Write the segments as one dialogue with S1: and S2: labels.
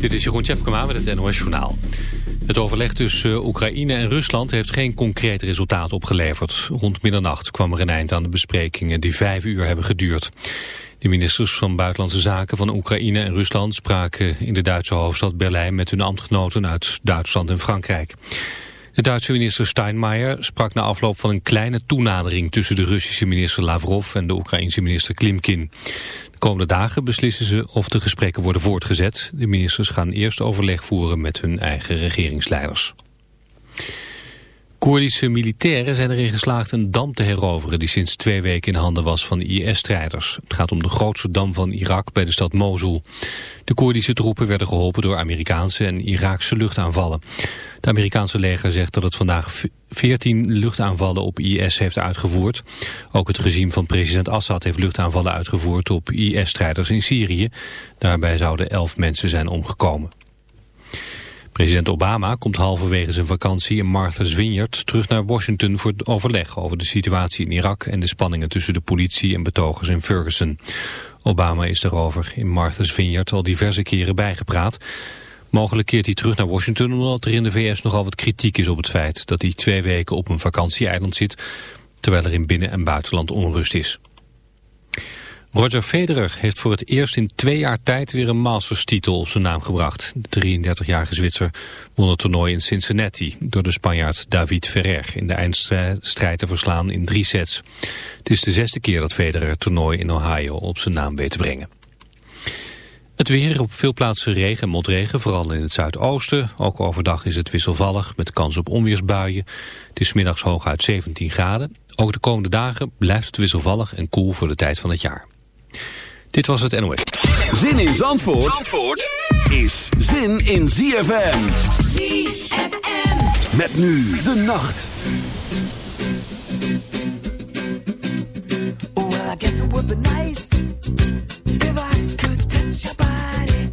S1: Dit is Jeroen Tjepkema met het NOS Journaal. Het overleg tussen Oekraïne en Rusland heeft geen concreet resultaat opgeleverd. Rond middernacht kwam er een eind aan de besprekingen die vijf uur hebben geduurd. De ministers van Buitenlandse Zaken van Oekraïne en Rusland spraken in de Duitse hoofdstad Berlijn met hun ambtgenoten uit Duitsland en Frankrijk. De Duitse minister Steinmeier sprak na afloop van een kleine toenadering tussen de Russische minister Lavrov en de Oekraïense minister Klimkin. De komende dagen beslissen ze of de gesprekken worden voortgezet. De ministers gaan eerst overleg voeren met hun eigen regeringsleiders. Koerdische militairen zijn erin geslaagd een dam te heroveren die sinds twee weken in handen was van IS-strijders. Het gaat om de grootste dam van Irak bij de stad Mosul. De Koerdische troepen werden geholpen door Amerikaanse en Iraakse luchtaanvallen. Het Amerikaanse leger zegt dat het vandaag 14 luchtaanvallen op IS heeft uitgevoerd. Ook het regime van president Assad heeft luchtaanvallen uitgevoerd op IS-strijders in Syrië. Daarbij zouden elf mensen zijn omgekomen. President Obama komt halverwege zijn vakantie in Martha's Vineyard terug naar Washington voor het overleg over de situatie in Irak en de spanningen tussen de politie en betogers in Ferguson. Obama is daarover in Martha's Vineyard al diverse keren bijgepraat. Mogelijk keert hij terug naar Washington omdat er in de VS nogal wat kritiek is op het feit dat hij twee weken op een vakantieeiland zit, terwijl er in binnen- en buitenland onrust is. Roger Federer heeft voor het eerst in twee jaar tijd weer een Masters-titel op zijn naam gebracht. De 33-jarige Zwitser won het toernooi in Cincinnati door de Spanjaard David Ferrer in de eindstrijd te verslaan in drie sets. Het is de zesde keer dat Federer het toernooi in Ohio op zijn naam weet te brengen. Het weer op veel plaatsen regen en motregen, vooral in het zuidoosten. Ook overdag is het wisselvallig met kans op onweersbuien. Het is middags hooguit 17 graden. Ook de komende dagen blijft het wisselvallig en koel voor de tijd van het jaar. Dit was het NOS.
S2: Zin in Zandvoort, Zandvoort is zin in ZFM.
S3: ZFM.
S2: Met nu de nacht.
S4: Well, I guess it would be nice if I could touch your body.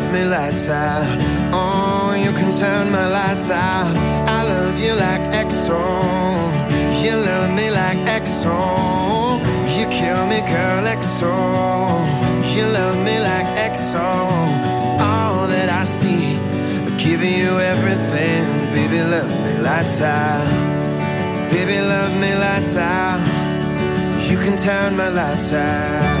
S3: me lights out. Oh, you can turn my lights out. I love you like XO. You love me like XO. You kill me, girl, XO. You love me like XO. It's all that I see. I'm giving you everything. Baby, love me lights out. Baby, love me lights out. You can turn my lights out.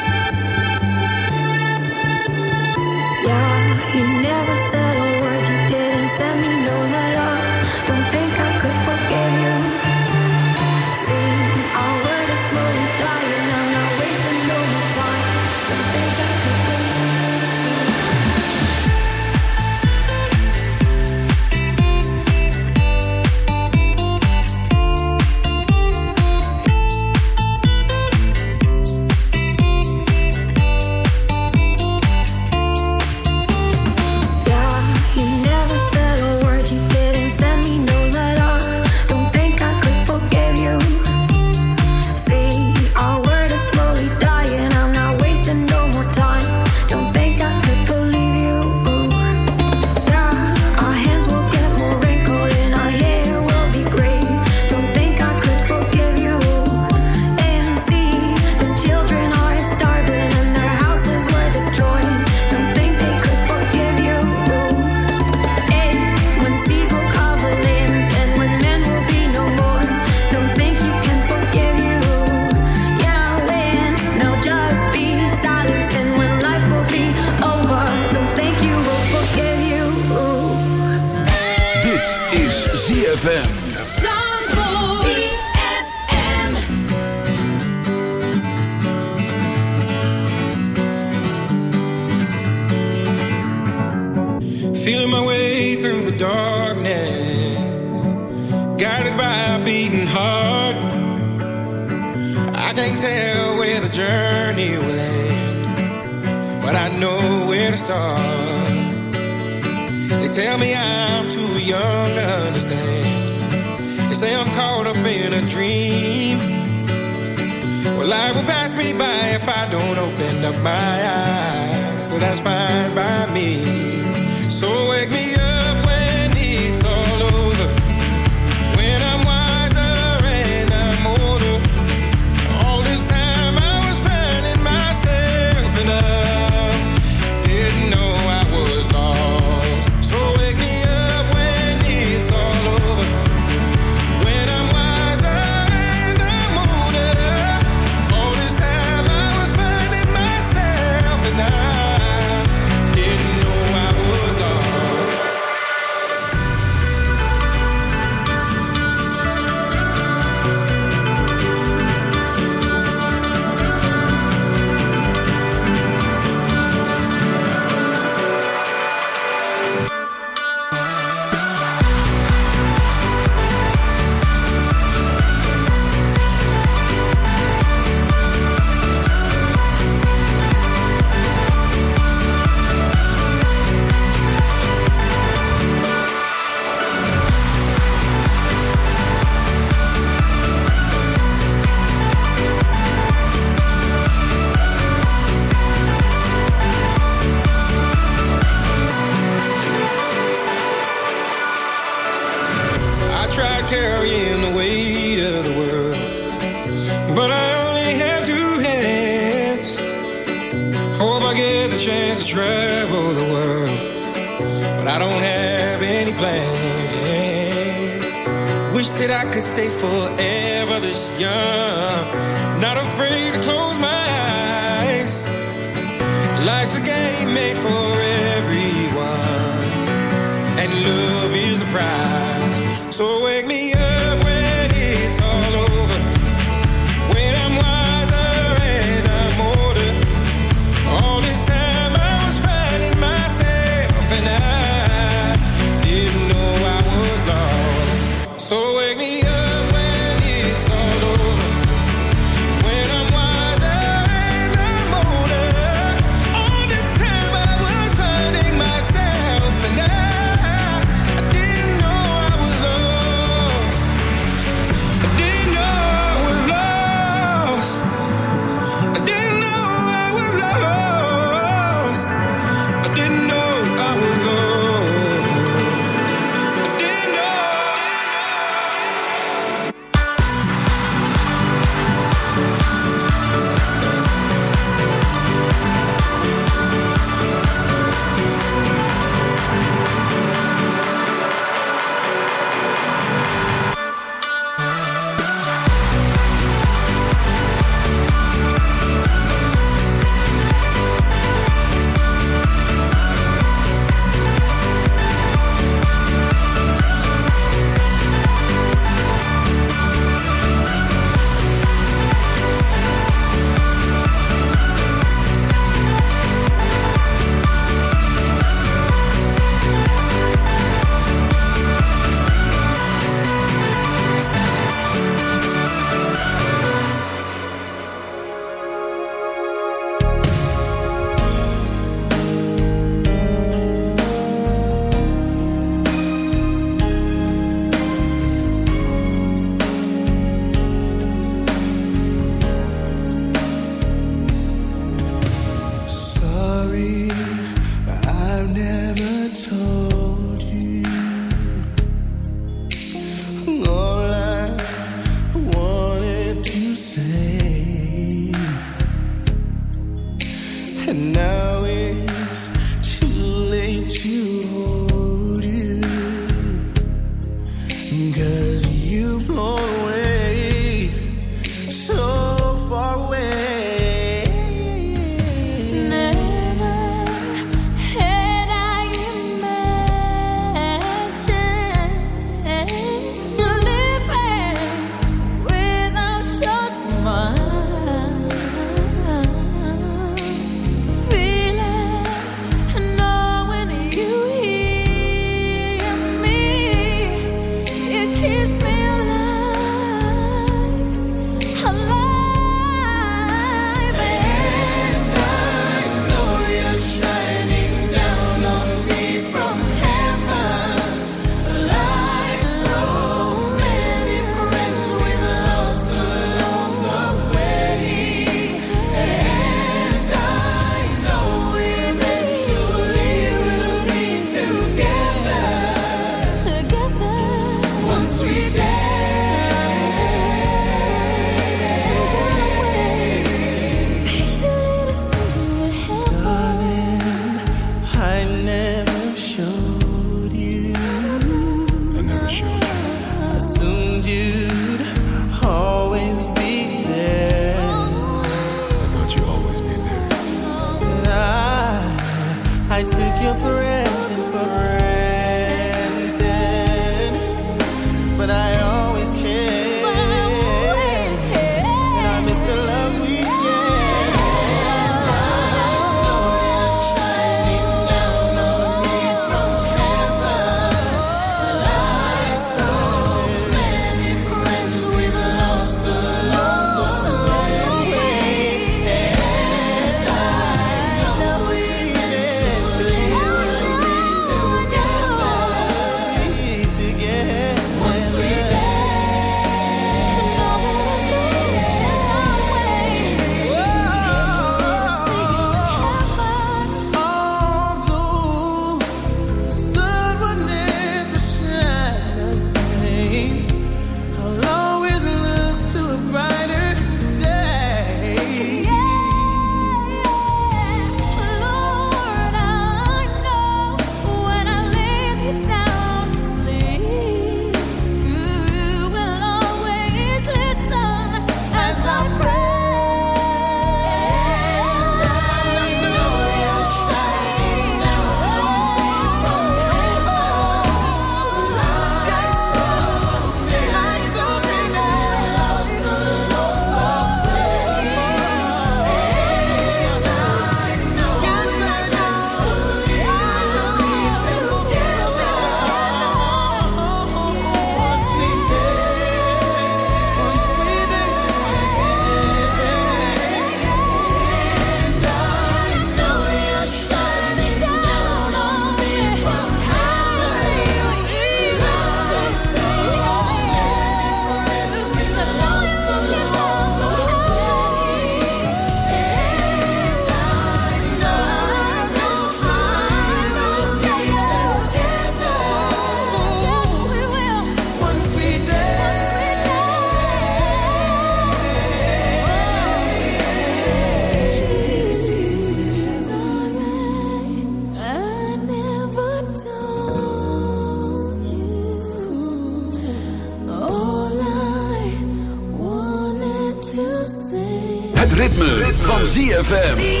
S2: ZFM.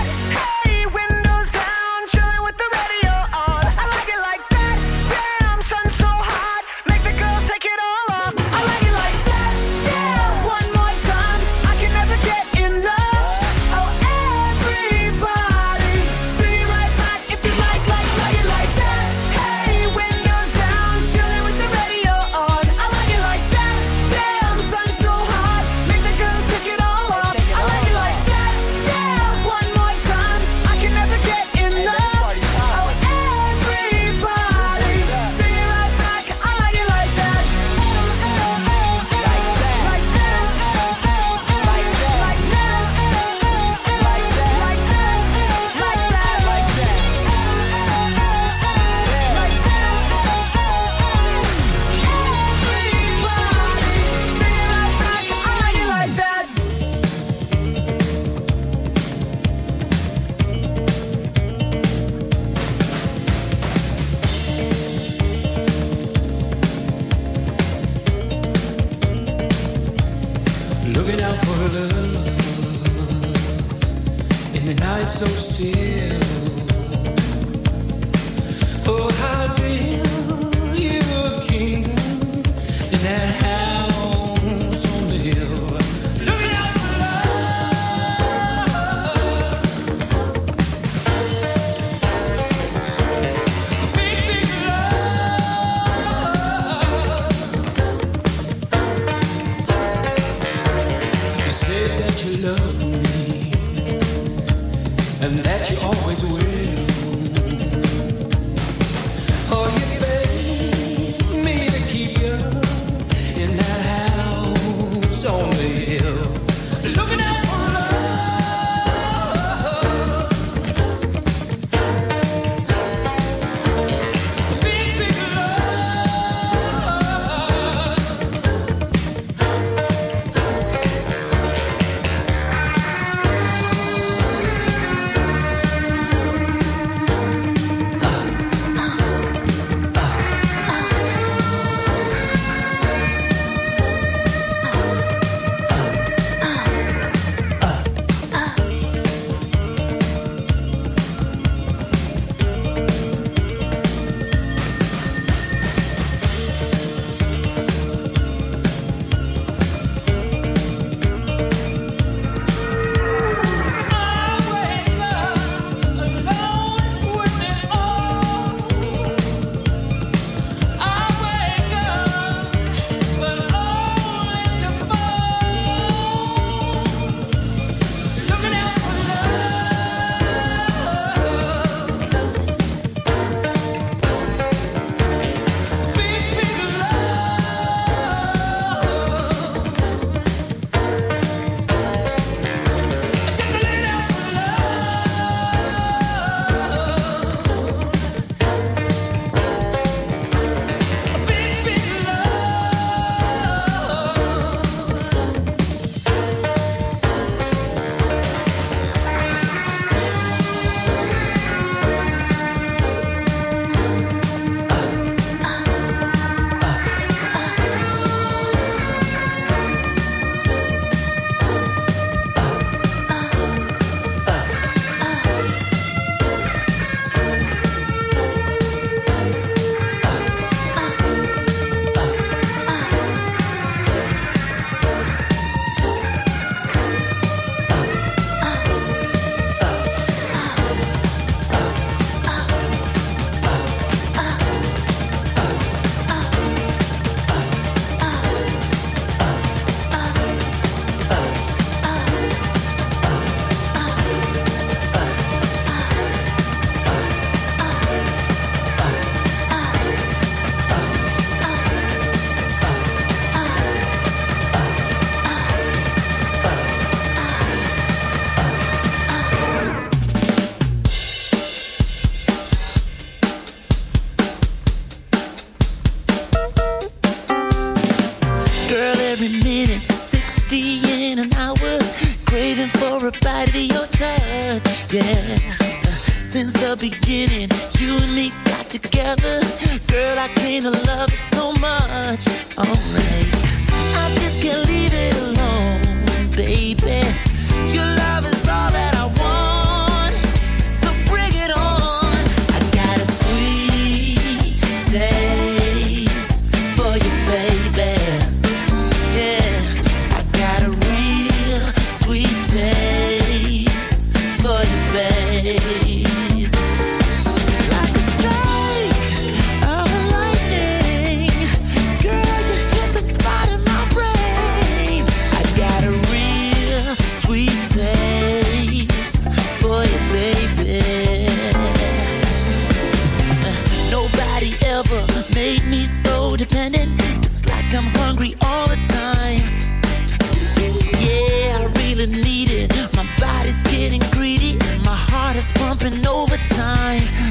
S5: Overtime.